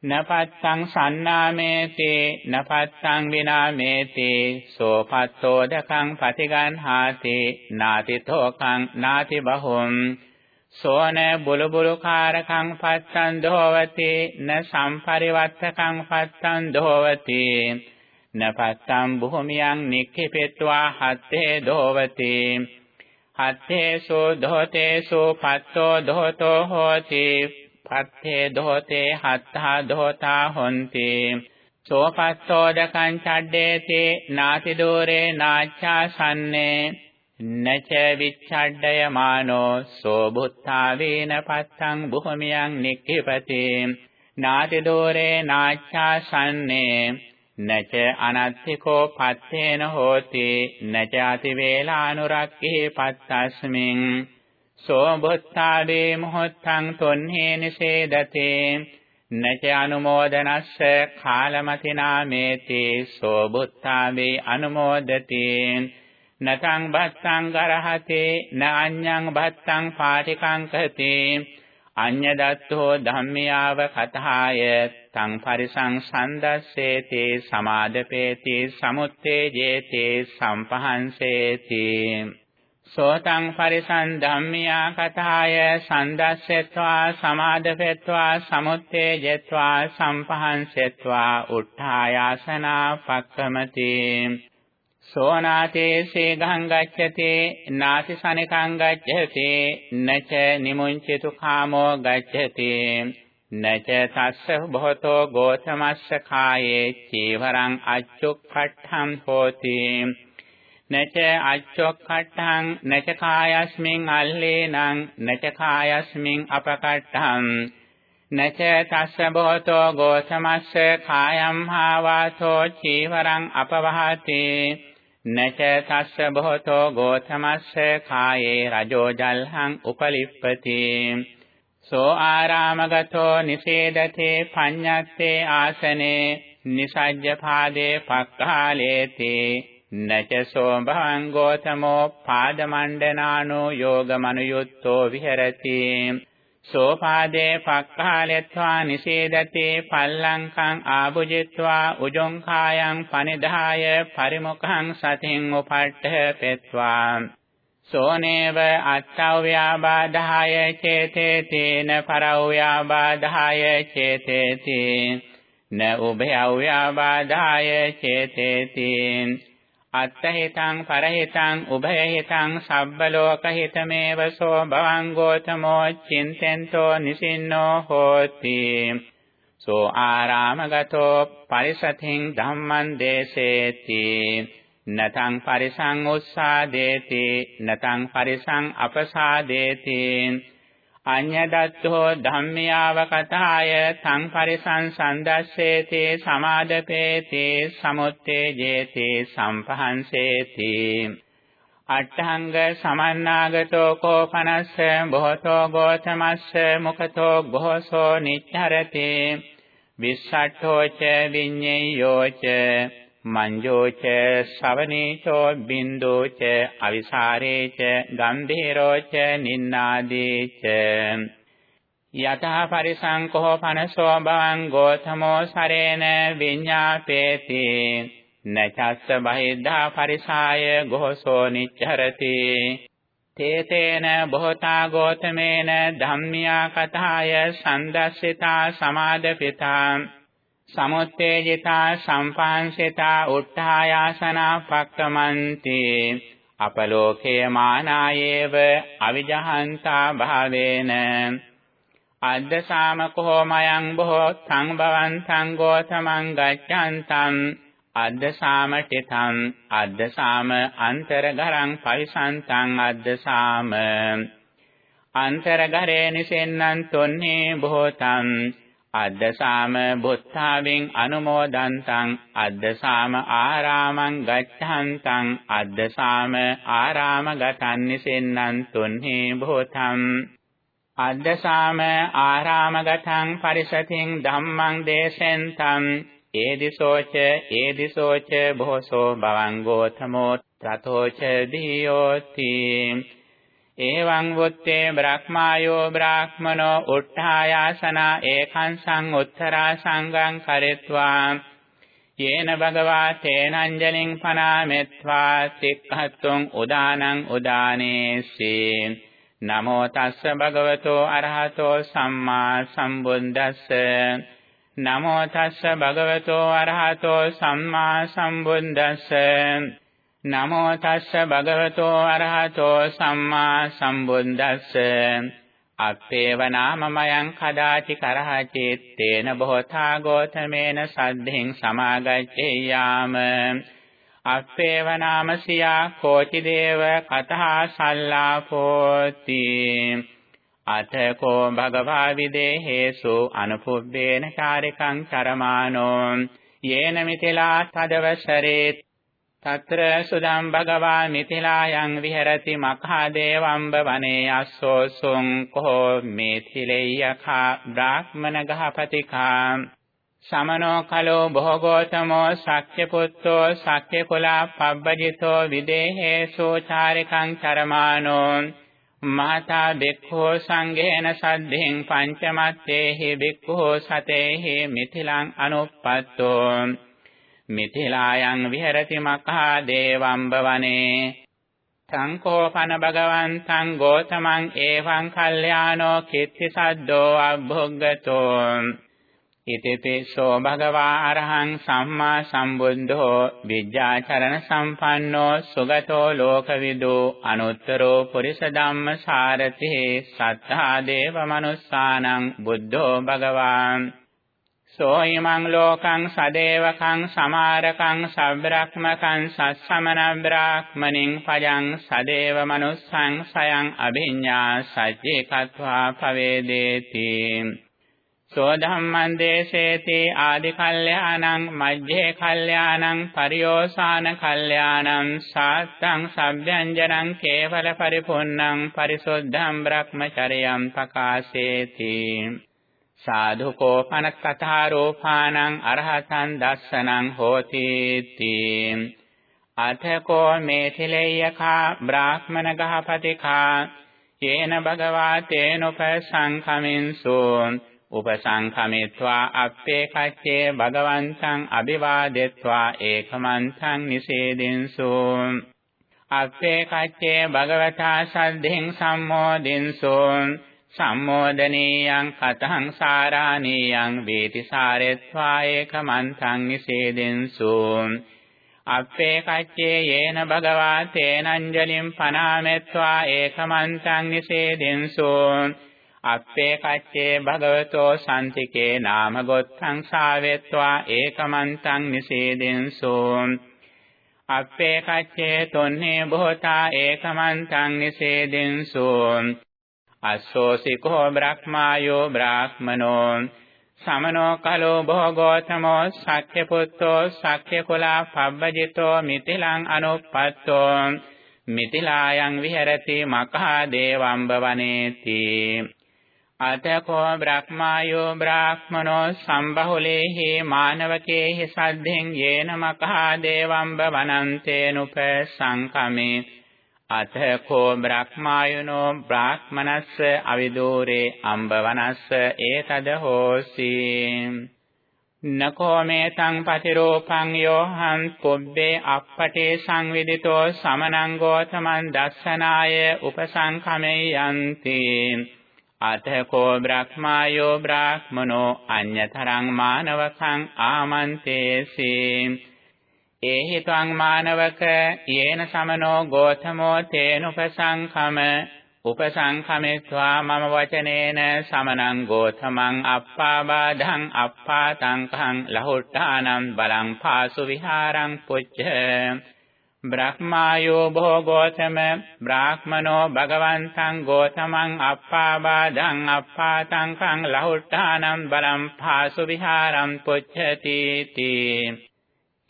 නපත්තං සන්නාමේති නපත්තං විනාමේති සෝ පත්තෝදකං පතිගන්හාති නාතිතෝකං නාති බහුම්. සෝන බුලුබුලු කාරකං පත්තං දෝවති න සම්පරිවත්තකං පත්තං දෝවති. නපත්තම් භූමියං නික්ඛිපෙත්වා හත්තේ දෝවති. හත්තේසෝ දෝතේසෝ පත්තෝ දෝතෝ හෝති. පත්තේ දෝතේ හත්තා දෝතා හොಂತಿ සෝපත්තෝදකං චඩ්ඩේති නාති දෝරේ නාච්ඡාසන්නේ නච විච්ඡඩ්ඩයමානෝ සෝ බුත්තා වේන පත්තං භූමියං නික්ඛිපති. නාති දෝරේ නාච්ඡාසන්නේ නච අනත්තිකෝ පත්තේන හෝති නච අති වේලානුරක්ඛේ පත්තස්මින්. සෝ බුත්තාවේ මොහොත්තං තොන්නේ නිසේදතේ නච අනුමෝදනස්ස කාලමතිනාමේති සෝ බුත්තාවේ අනුමෝදති। නතං බත්තං ගරහතේ න අඤ්ඤං බත්තං පාටිකං කති। අඤ්ඤ දත්තෝ ධම්මියාව කතාය තං පරිසං සන්දස්සේති සමාදපේති සමුත්තේජේති සම්පහන්සේති। සෝතං පරිසං ධම්මියා කතාය සන්දස්සෙත්වා සමාදපෙත්වා සමුත්තේජෙත්වා සම්පහන්සෙත්වා උත්ථායාසනා පක්කමති. සෝනාතේ සේගං ගච්ඡති නාති සනිකං ගච්ඡති නච නිමුංචිතු කාමෝ ගච්ඡති. නච තස්ස භවතෝ ගෝතමස්ස කායේ චීවරං අච්චුක්ඛට්ඨං හෝති. නච අච්චුක්ඛට්ඨං නච කායස්මින් අල්ලේනං නච කායස්මින් අපකට්ඨං නච තස්ස භවතෝ ගෝතමස්ස කායම් හාවාසෝ චීවරං අපවහති. නච තස්ස බොහෝතෝ ගෝතමස්ස කායේ රජෝ ජල්හං උපලිප්පති. සෝ ආරාමගතෝ නිසේදතේ පඤ්ඤත්තේ ආසනේ නිසජ්ජ පාදේ පක්ඛාලේති. නච සෝ භවං ගෝතමෝ පාදමණ්ඩනානෝ යෝගමනුයුත්තෝ විහෙරති. සෝපාදේ පක්ඛාලෙත්වා නිසේදති පල්ලංකං ආභුජිත්වා උජොං කායං පනිදාය පරිමුඛං සතින් උපට්ඨ පෙත්වා. සෝනේව අත්තව්‍යාබාධාය චේතේ තේන පරව්‍යාබාධාය චේතේති න උභයව්‍යාබාධාය චේතේති. අත්තහිතං පරහිතං උභයහිතං සබ්බලෝකහිතමේව සෝ භවං ගෝතමෝ චින්තෙන්තෝ නිසින්නෝ හෝති. සෝ ආරාමගතෝ පරිසතින් ධම්මං දේසේති. නතං පරිසං උස්සාදේති නතං පරිසං අපසාදේති. අඤ්ඤදත්තෝ ධම්මියාව කතාය තං පරිසංසන්දස්සේති සමාදපේති සමුත්තේජේති සම්පහන්සේති. අට්ඨංග සමන්නාගතෝ කෝපනස්ස බොහෝතෝ ගෝතමස්ස මුඛතෝ බොහෝසෝ නිච්ඡරති. විස්සට්ඨෝ ච විඤ්ඤයෝ ච මංජෝ ච ශවනීචෝ බින්දෝ ච අවිසාරේ ච ගම්භීරෝ ච නින්නාදී ච යතහ පරිසංකෝ පනසෝ භවං ගෝතමෝ සරේන විඤ්ඤාපේති නචස්ස බහිද්ධා පරිසාය ගෝසෝ නිච්ඡරති තේතේන බොහෝතා ගෝතමේන ධම්මියා කතාය සන්දස්සිතා සමාදපිතා සමුත්තේජිතා සම්පාංශිතා උත්ථායාසනා පක්කමන්ති අපලෝකේ මානායේව අවිජහන්තා භාවේන අද්දසාම කොහොමයන් බොහෝ සංභවන්තං ගෝතමං ගච්ඡන්තං අද්දසාමටිතං අද්දසාම අන්තරගරං පරිසන්තං අද්දසාම අන්තරගරේ නිසෙන්නන් තොන්නේ බොහෝතං අද්දසාම බුත්තාවෙන් අනුමෝදන්තං අද්දසාම ආරාමං ගච්ඡන්තං අද්දසාම ආරාම ගතන්නිසෙන්නං තුන්හි භූතං. අද්දසාම ආරාමගතං පරිසතින් ධම්මං දේශෙන්තං. ඒදිසෝච ඒදිසෝච බොහෝසෝ භවං ගෝතමෝ ත්‍රතෝච දීයෝති එවං වුත්තේ බ්‍රහ්මායෝ බ්‍රාහ්මනෝ උත්ථායාසනා ඒකං සං උත්තරා සංගං කරෙත්වා යේන භගවා තේනංජලින් පනාමෙත්වා සික්ඛත්තුං උදානං උදානේසී නමෝ තස්ස භගවතෝ අරහතෝ සම්මා සම්බුද්දස්ස නමෝ තස්ස භගවතෝ අරහතෝ සම්මා සම්බුද්දස්ස නමෝ තස්ස භගවතෝ අරහතෝ සම්මා සම්බුද්දස්ස. අපේව නාමමයං කදාචි කරහචිත්තේන බොහෝතා ගෝතමේන සද්ධින් සමාගච්ඡේයාම. අපේව නාමසියා කෝචි දේව කතහා සල්ලාපෝති අතකෝ භගවා විදේහේසු අනුපුබ්බේන චාරිකං චරමානෝ. යේන මිතිලා තදවසරේ తత్ర సుదం భగవామిథిలాయం విహరతి మఖాదేవం భవనే అస్సోసుం కో మేథిలేయఖా బ్రాహ్మణ గహపతికా సమనో ఖలో భోగోతమో సఖ్యపుత్రో సఖ్యకుల పబ్బజితో విదేహేషు చారికం చరమానో మాతా भिक्खो సంఘేన సద్ధిం పంచమత్తేహి भिक्खो సతేహి మిథిలం అనుపత్తో මිථිලායන් විහෙරති මඛා දේවම්බ වනේ සංකෝපන භගවන්තං ගෝතමං ඒවං කල්යාණෝ කිත්ති සද්දෝ අභුග්ගතෝ. ඉතිපිසෝ භගවා අරහං සම්මා සම්බුද්ධෝ විද්‍යාචරණ සම්පන්නෝ සුගතෝ ලෝකවිදු අනුත්තරෝ පුරිස ධම්ම සාරති සත්තා දේව මනුස්සානං බුද්ධෝ භගවාන් සෝයිමං ලෝකං සදේවකං සමාරකං සබ්‍රක්මකං සස්සමන බ්‍රාහ්මනින් පජං සදේව මනුස්සං සයං අභිඤ්ඤා සච්චේ කତ୍වා පවේදේති සෝ ධම්මං දේශේති ආදි කල්යාණං මජ්ජේ කල්යාණං පරියෝසాన කල්යාණං සාත්තං සබ්බ්‍යංජනං කේවල පරිපුන්නං පරිසුද්ධං බ්‍රහ්මචර්යං පකාශේති සාධුකෝ පනක්කථා රූපානං අරහතං දස්සනං හෝති තී අතකෝ මේතිලේයකා බ්‍රාහ්මන ගහපතිකා යේන භගවා තේනුපසංඛමින්සු උපසංඛමිත්වා අප්පේ කච්චේ භගවන්තං අභිවාදෙත්වා ඒකමන්තං නිසේදින්සු. අප්පේ කච්චේ භගවතා සද්ධින් සම්මෝදින්සු. සම්මෝදනීයං කතං සාරාණීයං වේති සාරෙත්වා ඒකමන්තං නිසේදෙන්සු අප්පේ කච්චේ යේන භගවා තේනංජලින් පනාමෙත්වා ඒකමන්තං නිසේදෙන්සු අප්පේ කච්චේ භගවතෝ සම්තිකේ නාම ගොත්තං සාවෙත්වා ඒකමන්තං නිසේදෙන්සු අප්පේ කච්චේ තොන්නේ බොහෝතා ඒකමන්තං නිසේදෙන්සු අස්සෝසිකෝ බ්‍රහ්මායෝ බ්‍රාහ්මනෝ සමනෝ කලෝ භෝගෝතමෝ සක්්‍ය පුත්තෝ සක්්‍ය කුලා පබ්බජිතෝ මිතිලං අනුප්පත්තෝ මිතිලායන් විහෙරති මකහා දේවම්බ වනේති අතකෝ බ්‍රහ්මායෝ බ්‍රාහ්මනෝ සම්බහුලේහි මානවකේහි සද්ධෙන් යේන මකහා දේවම්බ වනන්තේනුප සංකමේ අතකෝ බ්‍රහ්මායනෝ බ්‍රාහ්මනස්ස අවිදූරේ අම්බවනස්ස ඒතද හෝසි. නකෝ මේතං පතිරෝපං යෝහං පුබ්බේ අප්පටේ සංවිදිතෝ සමනං ගෝතමං දස්සනාය උපසංඛමේ යන්ති අතකෝ බ්‍රහ්මායෝ බ්‍රාහ්මනෝ අඤ්‍යතරං මානවකං ආමන්තේසි. ඒහි ත්වං මානවක යේන සමනෝ ගෝතමෝ තේනුපසංඛම උපසංඛමෙත්වා මම වචනේන සමනං ගෝතමං අප්පාබාධං අප්පාතංඛං ලහුට්ඨානම් බලං පාසු විහාරං පුච්ච බ්‍රහ්මායෝ භෝ ගෝතම බ්‍රාහ්මනෝ භගවන්තං ගෝතමං අප්පාබාධං අප්පාතංඛං ලහුට්ඨානම් බලං පාසු විහාරං පුච්චති තී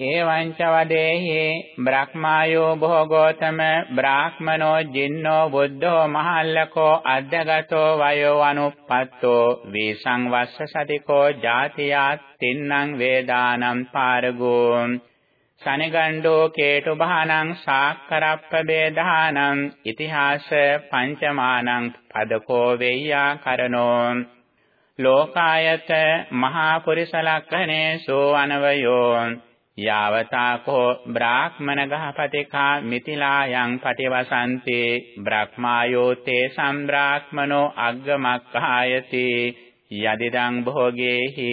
එවං ච වදේහි බ්‍රහ්මායෝ භෝගෝතම බ්‍රාහ්මනෝ ජින්නෝ බුද්ධෝ මහල්ලකෝ අද්දගතෝ වයෝ අනුප්පත්තෝ වීසංවස්ස සතිකෝ ජාතියා තින්නම් වේදානම් පාරගෝ සනගණ්ඩෝ කේතු බහනං සාක්කරප්ප වේදානම් ඉතිහාස පංචමානං පදකෝ වෙය්‍යා කරනෝ ලෝකායත මහා පුරිස ලක්ඛනේ සෝ අනවයෝ යාවතාකෝ බ්‍රාහ්මන ගහපතිකා මිතිලායන් පටිවසන්ති බ්‍රහ්මායෝ තේ සම්බ්‍රාහ්මනෝ අග්ගමක්ඛායති යදිදං භෝගේහි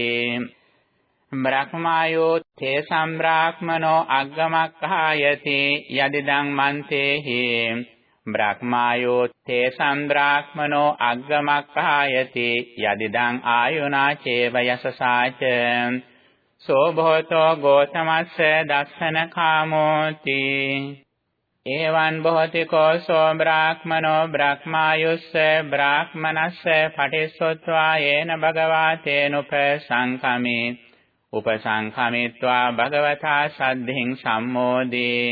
බ්‍රහ්මායෝ තේ සම්බ්‍රාහ්මනෝ අග්ගමක්ඛායති යදිදං මන්තේහි බ්‍රහ්මායෝ තේ සම්බ්‍රාහ්මනෝ අග්ගමක්ඛායති යදිදං ආයුනා චේව යසසාච සෝ භෝතෝ ගෝතමස්ස දස්සන කාමෝති එවං බොහෝති කෝසෝ බ්‍රාහ්මනෝ බ්‍රහ්මායුස්ස බ්‍රාහ්මනස්ස පටිසොත්වා යේන භගවා තේනුප සංකමේ උපසංඛමිත්වා භගවතා සද්ධින් සම්මෝදී.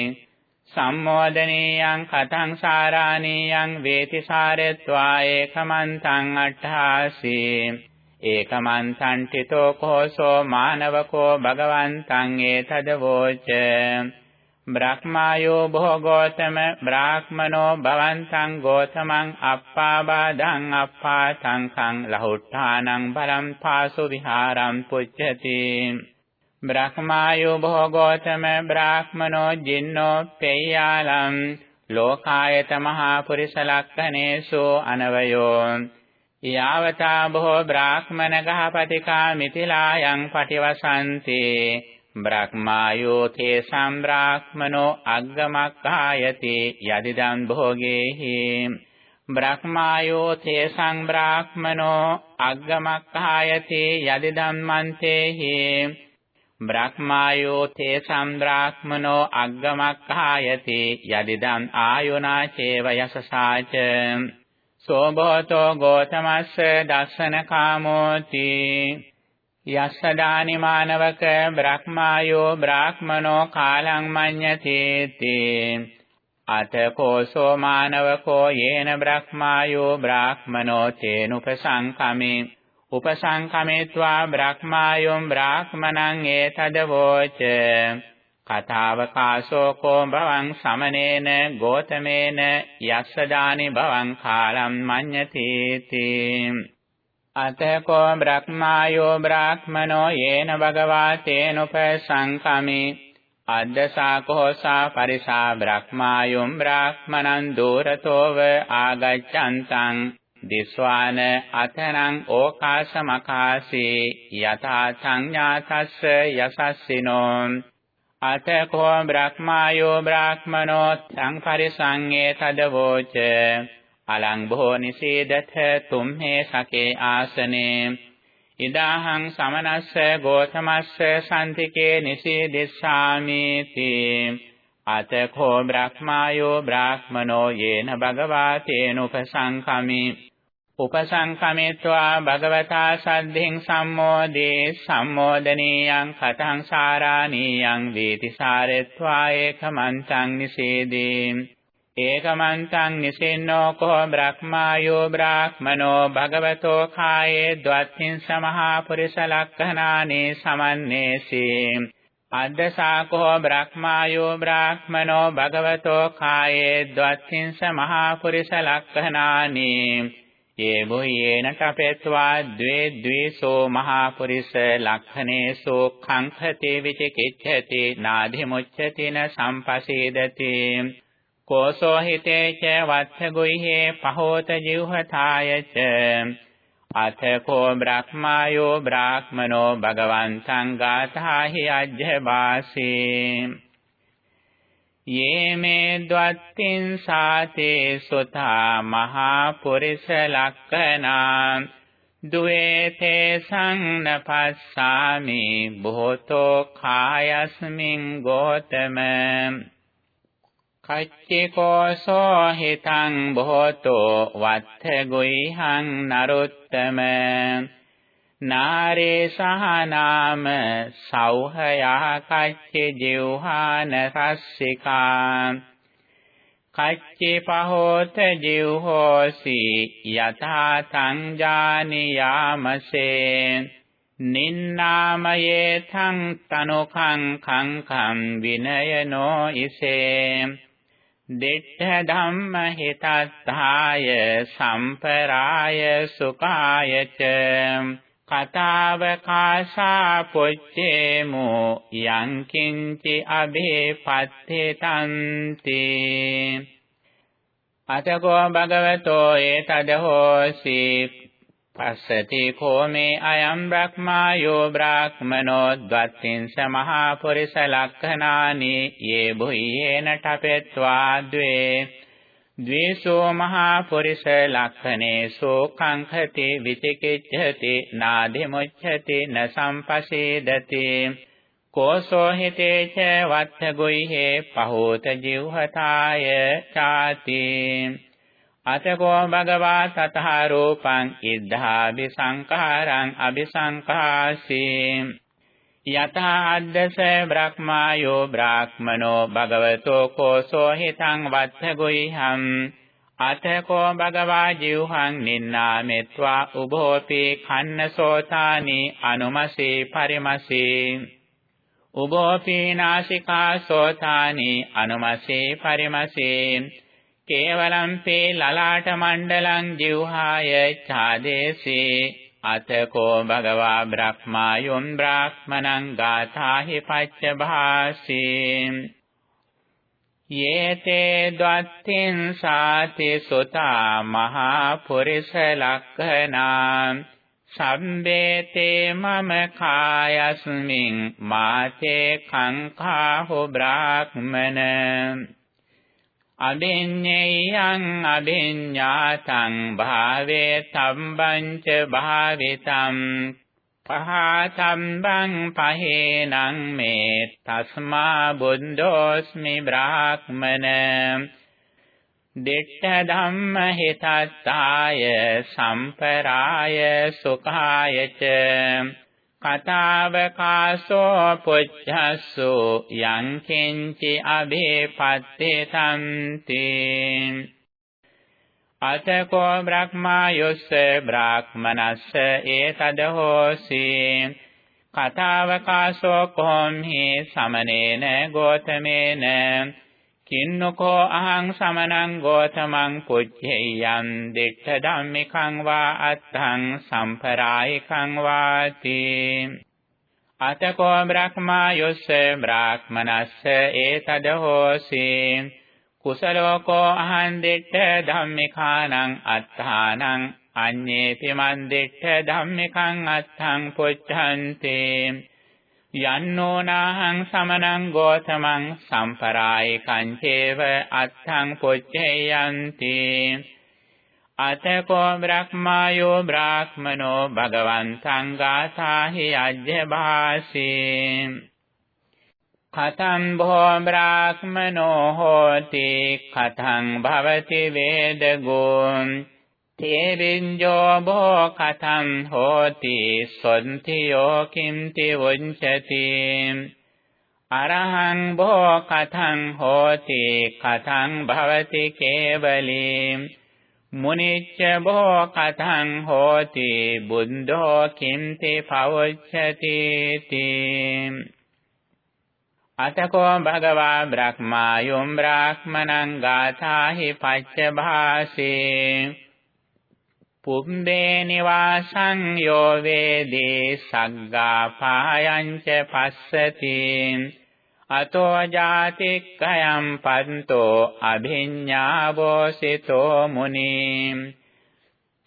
සම්මෝදනීයං කතං සාරාණීයං වේති සාරත්වා ඒකමන්තං අට්ඨාසී. ඒකමන්තං තිතෝ කෝසෝ මානවකෝ භගවන්තං ඒතදවෝච බ්‍රහ්මායෝ බොහෝ ගෝතම බ්‍රාහ්මනෝ භවන්තං ගෝතමං අප්පාබාධං අප්පාතං කං ලහුට්ඨානං බලං පාසු විහාරං පුච්ඡති බ්‍රහ්මායෝ බොහෝ ගෝතම බ්‍රාහ්මනෝ ජින්නෝ පෙය්‍යාලං ලෝකායත මහා පුරිස ලක්ඛනේසු අනවයෝ යාවතා බොහෝ බ්‍රාහ්මන ගහපතිකා මිතිලායන් පටිවසන්ති. බ්‍රහ්මායෝ තේ සම්බ්‍රාහ්මනෝ අග්ගමක්ඛායති යදිදං භෝගේහි. බ්‍රහ්මායෝ තේ සංබ්‍රාහ්මනෝ අග්ගමක්ඛායති යදිදං මන්තේහි. බ්‍රහ්මායෝ තේ සම්බ්‍රාහ්මනෝ අග්ගමක්ඛායති යදිදං ආයුනා චේව යසසාච සෝභෝතෝ ගෝතමස්ස දස්සන කාමෝති යස්ස දානි මානවක බ්‍රහ්මායෝ බ්‍රාහ්මනෝ කාලං මඤ්ඤතේති. අතකෝසෝ මානවකෝ යේන බ්‍රහ්මායෝ බ්‍රාහ්මනෝ තේනුපසංකමේ. උපසංකමේत्वा බ්‍රහ්මායොම් බ්‍රාහ්මණං ඒතදවෝච කතාවකාශෝකෝ භවං සමනේන ගෝතමේන යස්ස දානි භවං කාලං මඤ්ඤතේති. අතකෝ බ්‍රහ්මායෝ බ්‍රාහ්මනෝ යේන භගවා තේනුපසංකමි. අද්දසාකෝ සා පරිසා බ්‍රහ්මායුම් බ්‍රාහ්මනං දූරතෝව ආගච්ඡන්තං. දිස්වාන අතනං ඕකාශමකාසී යථා සංඥාතස්ස යසස්සිනෝ. අතකෝ බ්‍රහ්මායෝ බ්‍රාහ්මනෝ සංපරිසංගේ තදවෝච අලං බොහෝ නිසීදත තුම්හේ සකේ ආසනේ ඉදාහං සමනස්ස ගෝතමස්ස සම්තිකේ නිසීදිස්සාමි තී අතකෝ බ්‍රහ්මායෝ බ්‍රාහ්මනෝ යේන භගවා තේනුපසංකමි උපසංකමෙත්වා භගවතා සද්ධින් සම්මෝදේ සම්මෝදනීයං කතං සාරාණීයං වේති සාරෙත්වා ඒකමන්තං නිසේදී ඒකමන්තං නිසින්නෝ කෝ බ්‍රහ්මායෝ බ්‍රාහ්මනෝ භගවතෝ කායේ ද්වත්තිං සමහා පුරිස ලක්ඛනානේ සමන්නේසි අද්දසාකෝ බ්‍රහ්මායෝ බ්‍රාහ්මනෝ භගවතෝ කායේ ද්වත්තිං සමහා පුරිස ලක්ඛනානේ. යේ බුයේන කපෙත්වා ද්වේ ද්වේසෝ මහා පුරිස ලක්ඛනේසෝ khංඛති විචිකිච්ඡති නාධි මුච්ඡතින සම්පසීදති. කෝසෝ හිතේච වත්ථගුයිහේ පහෝත ජීවහතායච අතකෝ බ්‍රහ්මායෝ බ්‍රාහ්මනෝ භගවන්තං ගාථාහි අජ්ජබාසී යේ මේ ද්වත්තිං සාතේ සුතා මහා පුරිස ලක්කනා දුවේතේ සංනපස්සාමි බොහෝතෝ කායස්මින් ගෝතම කච්චිකෝසෝ හිතං බොහෝතෝ වත්ථ ගොයිහං නරුත්තම නාරේ සහනාම සෞහයා කච්චි ජීවහාන රස්සිකා. කච්චි පහෝත ජීවහෝසි යථා තං ජානියාමසේ නින්නාමයේ තං තනුකං කංකම් විනයනෝ ඉසේ. දිට්ඨ ධම්ම හිතත්තාය සම්පරාය සුඛායච කතාව කාසා පොච්චේමු යං කිංචි අභේපත්තේතන්ති. අතකෝ භගවතෝ ඒතදහෝසි පස්සති කෝමේ අයම් බ්‍රහ්මායෝ බ්‍රාහ්මනෝ ද්වත්තිංස මහා පුරිස ලක්ඛනානි යේ බුයේන ඨපෙත්වා ද්වේ. ද්වේසෝ මහා පුරිස ලක්ඛනේසෝ කංඛති විචිකිච්ඡති නාධි මුච්ඡති න සම්පසේදති කෝසෝ හිතේ ච වත්ථ ගොයිහේ පහෝත ජීවහතාය ചാති අතකෝ භගවා තතහ රූපං ඉද්ධාභි සංඛාරං අபிසංඛාසී යතා අද්දස බ්‍රහ්මායෝ බ්‍රාහ්මනෝ භගවතෝ කෝසෝ හිතං වත්තගොයිහං අතකෝ භගවා ජීවහං නින්නාමෙත්වා උභෝපි කන්නසෝතානි අනුමසේ පරිමසේ උභෝපි නාසිකා සෝතානි අනුමසේ පරිමසේ කේවලම් පේ ලලාට මණ්ඩලං ජීවහාය ඡාදේසේ අතකෝ භගවා බ්‍රහ්මායුම් බ්‍රාහ්මනං ගාථාහි පච්ච භාසී යේතේ ද්වත්තින් සාති සුතා මහා පුරිස ලක්ඛනා. සම්බේතේ මම කායස්මින් මාතේ කංඛාහු බ්‍රාහ්මන අබිඤ්ඤයං අබිඤ්ඤාතං භාවේ තම්බංච භාවිතං පහතම්බං පහේනං මේ තස්මා බුද්ධෝස්මි බ්‍රාහ්මන දිට්ඨ ධම්ම හිතත්තාය සම්පරාය සුඛායච කතාවකාසෝ පුච්ඡස්සු යං කිංචි අභේපත්තේතන්ති අතකෝ බ්‍රහ්මායොස්ස බ්‍රාහ්මනස්ස ඒතදහෝසි. කතාවකාසෝ කොම්හි සමනේන ගෝතමේන. කින්නකෝ අහං සමනං ගෝතමං පුච්චේයං දික්ඛ ධම්මිකං වා අත්තං සම්පරායිකං වාති। අතකෝ බ්‍රහ්මා යොස්ස බ්‍රාහ්මනස්ස ඒතද හෝසි। කුසලෝකෝ අහං දික්ඛ ධම්මිකානං අත්තානං අඤ්ඤේපි මන් දික්ඛ ධම්මිකං අත්තං පුච්ඡන්තේ। යන්නෝනාහං සමනං ගෝතමං සම්පරායිකං චේව අත්තං පුච්චේයන්ති අතකෝ බ්‍රහ්මායෝ බ්‍රාහ්මනෝ භගවන්තං ගාථාහි අජ්ජභාසී කතං භෝ බ්‍රාහ්මනෝ හෝති කතං භවති වේදගෝ තේරින්ජෝ භෝ කතං හෝති සොන්තියෝ කිම්ති වංචති අරහං භෝ කතං හෝති කතං භවති කේවලී। මුනිච්ච භෝ කතං හෝති බුද්ධෝ කිම්ති පවච්ඡති තී। අතකෝ භගවා බ්‍රහ්මායුම් බ්‍රාහ්මණං ගාථාහි පච්ච භාසේ। පුම්බේ නිවාසං යෝ වේදේ සග්ගා පායංච පස්සති. අතෝ ජාතික්ඛයම් පන්තෝ අභිඤ්ඤාවෝසිතෝ මුනි.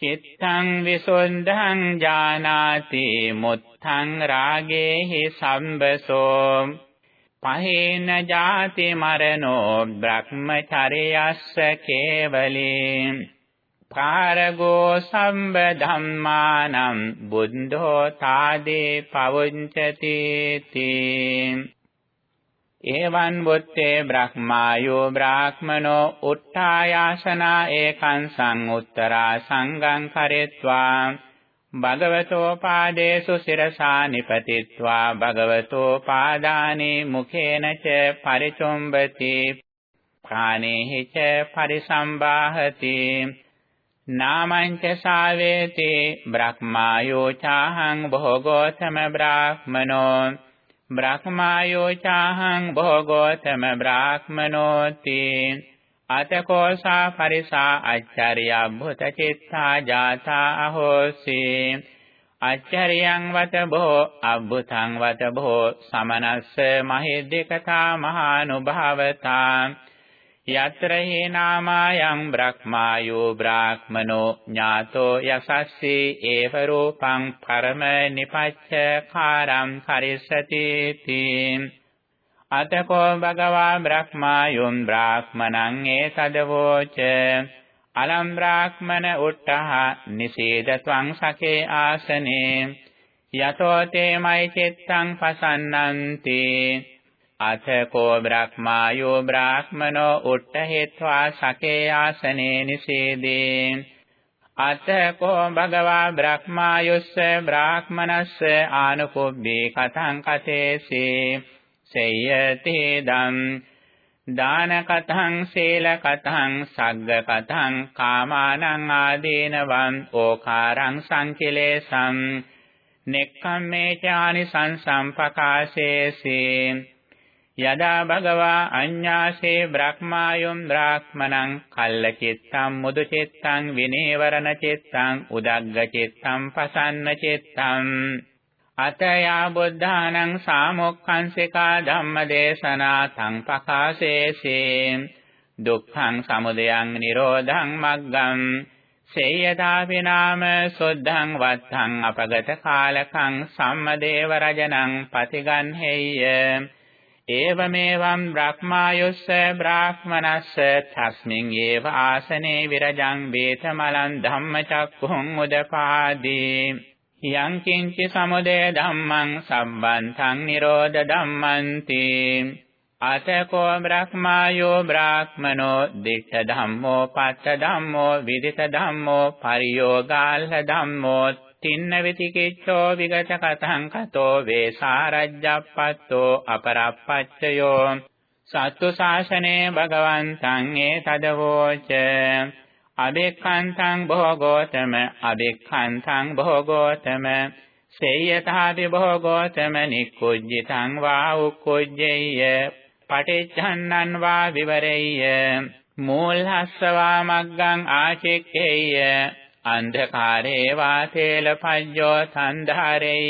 චිත්තං විසුද්ධං ජානාති මුත්තං රාගේහි සම්බසෝ. පහේන ජාති මරණෝ බ්‍රහ්මචර්යස්ස කේවලී. කාරගෝ සම්බ ධම්මානම් බුද්ධෝ තාදේ පවංචති තී. එවං බුත්තේ බ්‍රහ්මායෝ බ්‍රාහ්මනෝ උත්ථායාසනා ඒකං සංඋත්තරා සංගං කරෙත්වා. භගවතෝ පාදේසු සිරසා නිපතිත්වා. භගවතෝ පාදානේ මුඛේන ච පරිචොම්බති. ප්‍රාණේහි ච පරිසම්බාහති. නාමංච සාවේති බ්‍රහ්මායෝ චාහං භෝගෝතම බ්‍රාහ්මනෝ බ්‍රහ්මායෝ චාහං භෝගෝතම බ්‍රාහ්මනෝති අතකෝසා පරිසා අච්චරිය භූත චිත්තා ජාතා අහෝසි අච්චරියං වත භෝ අබ්බුතං වත භෝ සමනස්ස මහිද්దికතා මහානුභාවතා යත්‍ර හේනාමායං බ්‍රහ්මායෝ බ්‍රාහ්මනෝ ඥාතෝ යසස්සී ඒව රූපං පරම නිපච්ච කාරම් කරිස්සති තී අතකෝ භගවා බ්‍රහ්මායුම් බ්‍රාහ්මනං ඒතදවෝච අලම් බ්‍රාහ්මන උට්ඨහ නිසීද ත්වං සකේ ආසනේ. යතෝ තේමයි චිත්තං පසන්නන්ති. අතකෝ බ්‍රහ්මායෝ බ්‍රාහ්මනෝ උට්ඨහෙත්වා සකේ ආසනේ නිසේදී අතකෝ භගවා බ්‍රහ්මායුස්ස බ්‍රාහ්මනස්ස ආනුකුබ්බේ කතං කතේසී. සේයති දම් දාන කතං සීල කතං සග්ග කතං කාමානං ආදීනවං ඕකාරං සංකිලේසං. නෙක්ඛම්මේ චානි සංසම්පකාශේසී යදා භගවා අඤ්ඤාසේ බ්‍රහ්මායුම් බ්‍රාහ්මණං කල්ල චිත්තං මුදු චිත්තං විනේවරණ චිත්තං උදග්ග චිත්තං පසන්න චිත්තං අතයා බුද්ධානං සාමොක්ඛංසිකා ධම්මදේශනා තං පකාශේසේ දුක්ඛං සමුදයං නිරෝධං මග්ගං සේයතා විනාම සොද්ධං වත්තං අපගත කාලකං සම්මදේව රජනං පතිගන්හෙය්‍ය ඒවමේවම් බ්‍රහ්මායුස්ස බ්‍රාහ්මනස්ස තස්මින් ඒව ආසනේ විරජං වේතමලං ධම්මචක්ඛුං උදපාදී යං කිංචි සමුදය ධම්මං සම්බන්තං නිරෝධ ධම්මන්ති අතකෝ බ්‍රහ්මායෝ බ්‍රාහ්මනෝ දිට්ඨ ධම්මෝ පත්ත ධම්මෝ විදිත ධම්මෝ පරියෝගාල්හ ධම්මෝ තින්න විතිකිච්ඡෝ විගත කතං කතෝ වේසාරජ්ජප්පත්තෝ අපරප්පච්චයෝ සත්තු ශාසනේ භගවන්තං ඒතදවෝච අබෙක්ඛන්තං භෝගෝතම අබෙක්ඛන්තං භෝගෝතම සේයතාදි භෝගෝතම නික්කුජ්ජිතං වා උක්කුජ්ජේය පටිච්ඡන්නං වා විවරෙය්‍ය මූල්හස්සවා මග්ගං ආචෙක්කේය අන්ධකාරේ වාතේල පඤ්ඤෝ සන්ධාරේය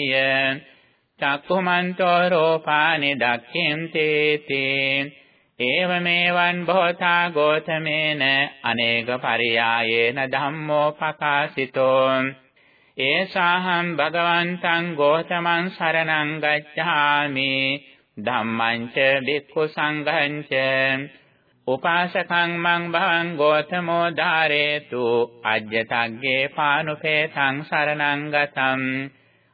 චක්කුමන්තෝ රෝපානි දක්ඛින්ති තේ ඒවමේවං භෝතා ගෝතමේන අනේක පරියායේන ධම්මෝ පකාසිතෝ. ඒසාහං භගවන්තං ගෝතමං සරණං ගච්ඡාමි. ධම්මං ච භික්ඛු සංඝං ච උපාසකං මං භවං ගෝතමෝ ධාරේතු අජ්ජතග්ගේ පානුපේතං සරණං ගතං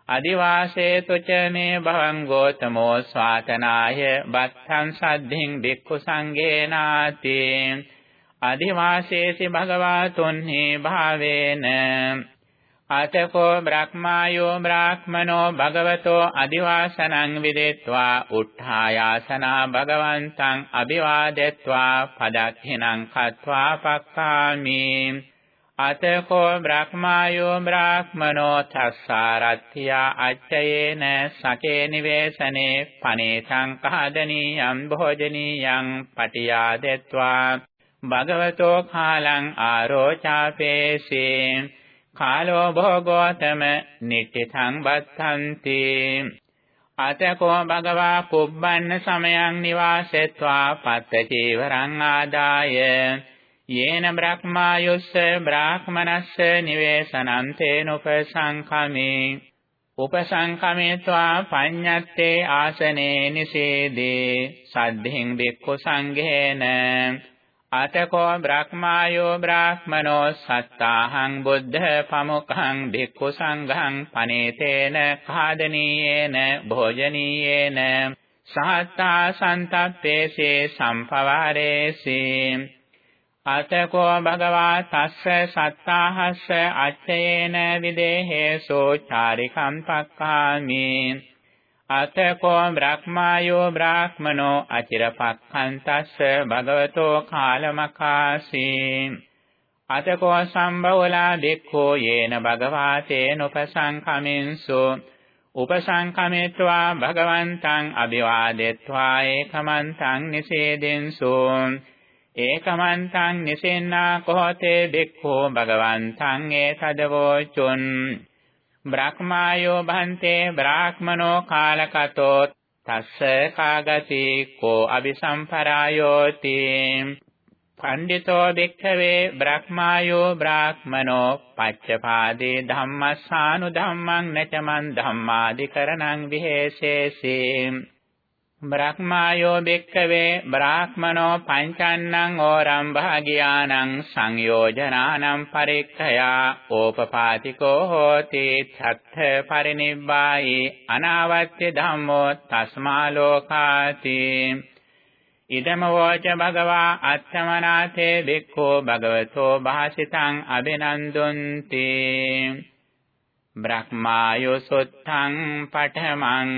අදිවාසේතු ච මේ භවං ගෝතමෝ ස්වාතනාය බත්තං සද්ධින් බික්ඛු සංඝේනාති අදිවාසේසි භගවා තුන්හි භාවේන අතකෝ බ්‍රහ්මායෝ බ්‍රාහ්මනෝ භගවතෝ අදිවාසනං විදෙත්වා උත්ථායාසනා භගවන්තං අභිවාදෙත්වා පදක්ඛිනං කତ୍වා පක්ඛාමි. අතකෝ බ්‍රහ්මායෝ බ්‍රාහ්මනෝ තස්සාරත්ත්‍යා අච්චයේන සකේ නිවේසනේ පනේසං කහදනීයං භෝජනීයං පටියාදෙත්වා. භගවතෝ කාලං ආරෝචාපේසී. කාලෝ භෝගෝතම නිට්ඨං බත්තන්ති අතකෝ භගවා පුබ්බන්න සමයං නිවාසෙත්වා පත්ත චීවරං ආදාය යේන බ්‍රහ්මායුස්ස බ්‍රාහ්මනස්ස නිවේසනං තේනුපසංඛමේ උපසංඛමේत्वा පඤ්ඤත්තේ ආසනේ නිසේදේ සද්ධින් බික්ඛු සංඝේන අතකෝ බ්‍රහ්මායෝ බ්‍රාහ්මනෝ සත්තාහං බුද්ධ පමුඛං භික්ඛු සංඝං පනේතේන කාදනීයේන භෝජනීයේන සහත්තා සන්තප්පේසේ සම්පවාරේසී අතකෝ භගවා තස්ස සත්තාහස්ස අච්චයේන විදේහේසෝ චාරිකම් පක්ඛාමි අතකෝ බ්‍රහ්මායෝ බ්‍රාහ්මනෝ අචිරපක්ඛන්තස්ස භගවතෝ කාලමකාසී. අතකෝ සම්බවලා දෙක්ඛෝ යේන භගවාතේන උපසංකමින්සු උපසංකමෙත්වා භගවන්තං අභිවාදෙත්වා ඒකමන්තං නිසේදෙන්සු. ඒකමන්තං නිසෙන්නා කොහොතේ දෙක්ඛෝ භගවන්තං ඒතදවෝචුන්. බ්‍රහ්මායෝ භන්තේ බ්‍රාහ්මනෝ කාලකතෝ තස්ස කාගති කෝ අபிසම්පරායෝති. පණ්ඩිතෝ භික්ඛවේ බ්‍රහ්මායෝ බ්‍රාහ්මනෝ පච්චපාදේ ධම්මස්සානු ධම්මං නචමන් ධම්මාදිකරණං විහෙසේසී. බ්‍රහ්මායෝ බෙක්කවේ බ්‍රාහ්මනෝ පංචන්නං ඕරම් භාගියානං සංයෝජනානම් පරික්ඛයා ඕපපාතිකෝ හෝති ඡත්ථ පරිනිබ්බායි අනාවත්‍ය ධම්මෝ තස්මා ලෝකාති. ඉදම වෝච භගවා අත්තමනාතේ වික්ඛෝ භගවතෝ භාසිතං අබිනන්දුන්ති බ්‍රහ්මායෝ සොත්තං පඨමං.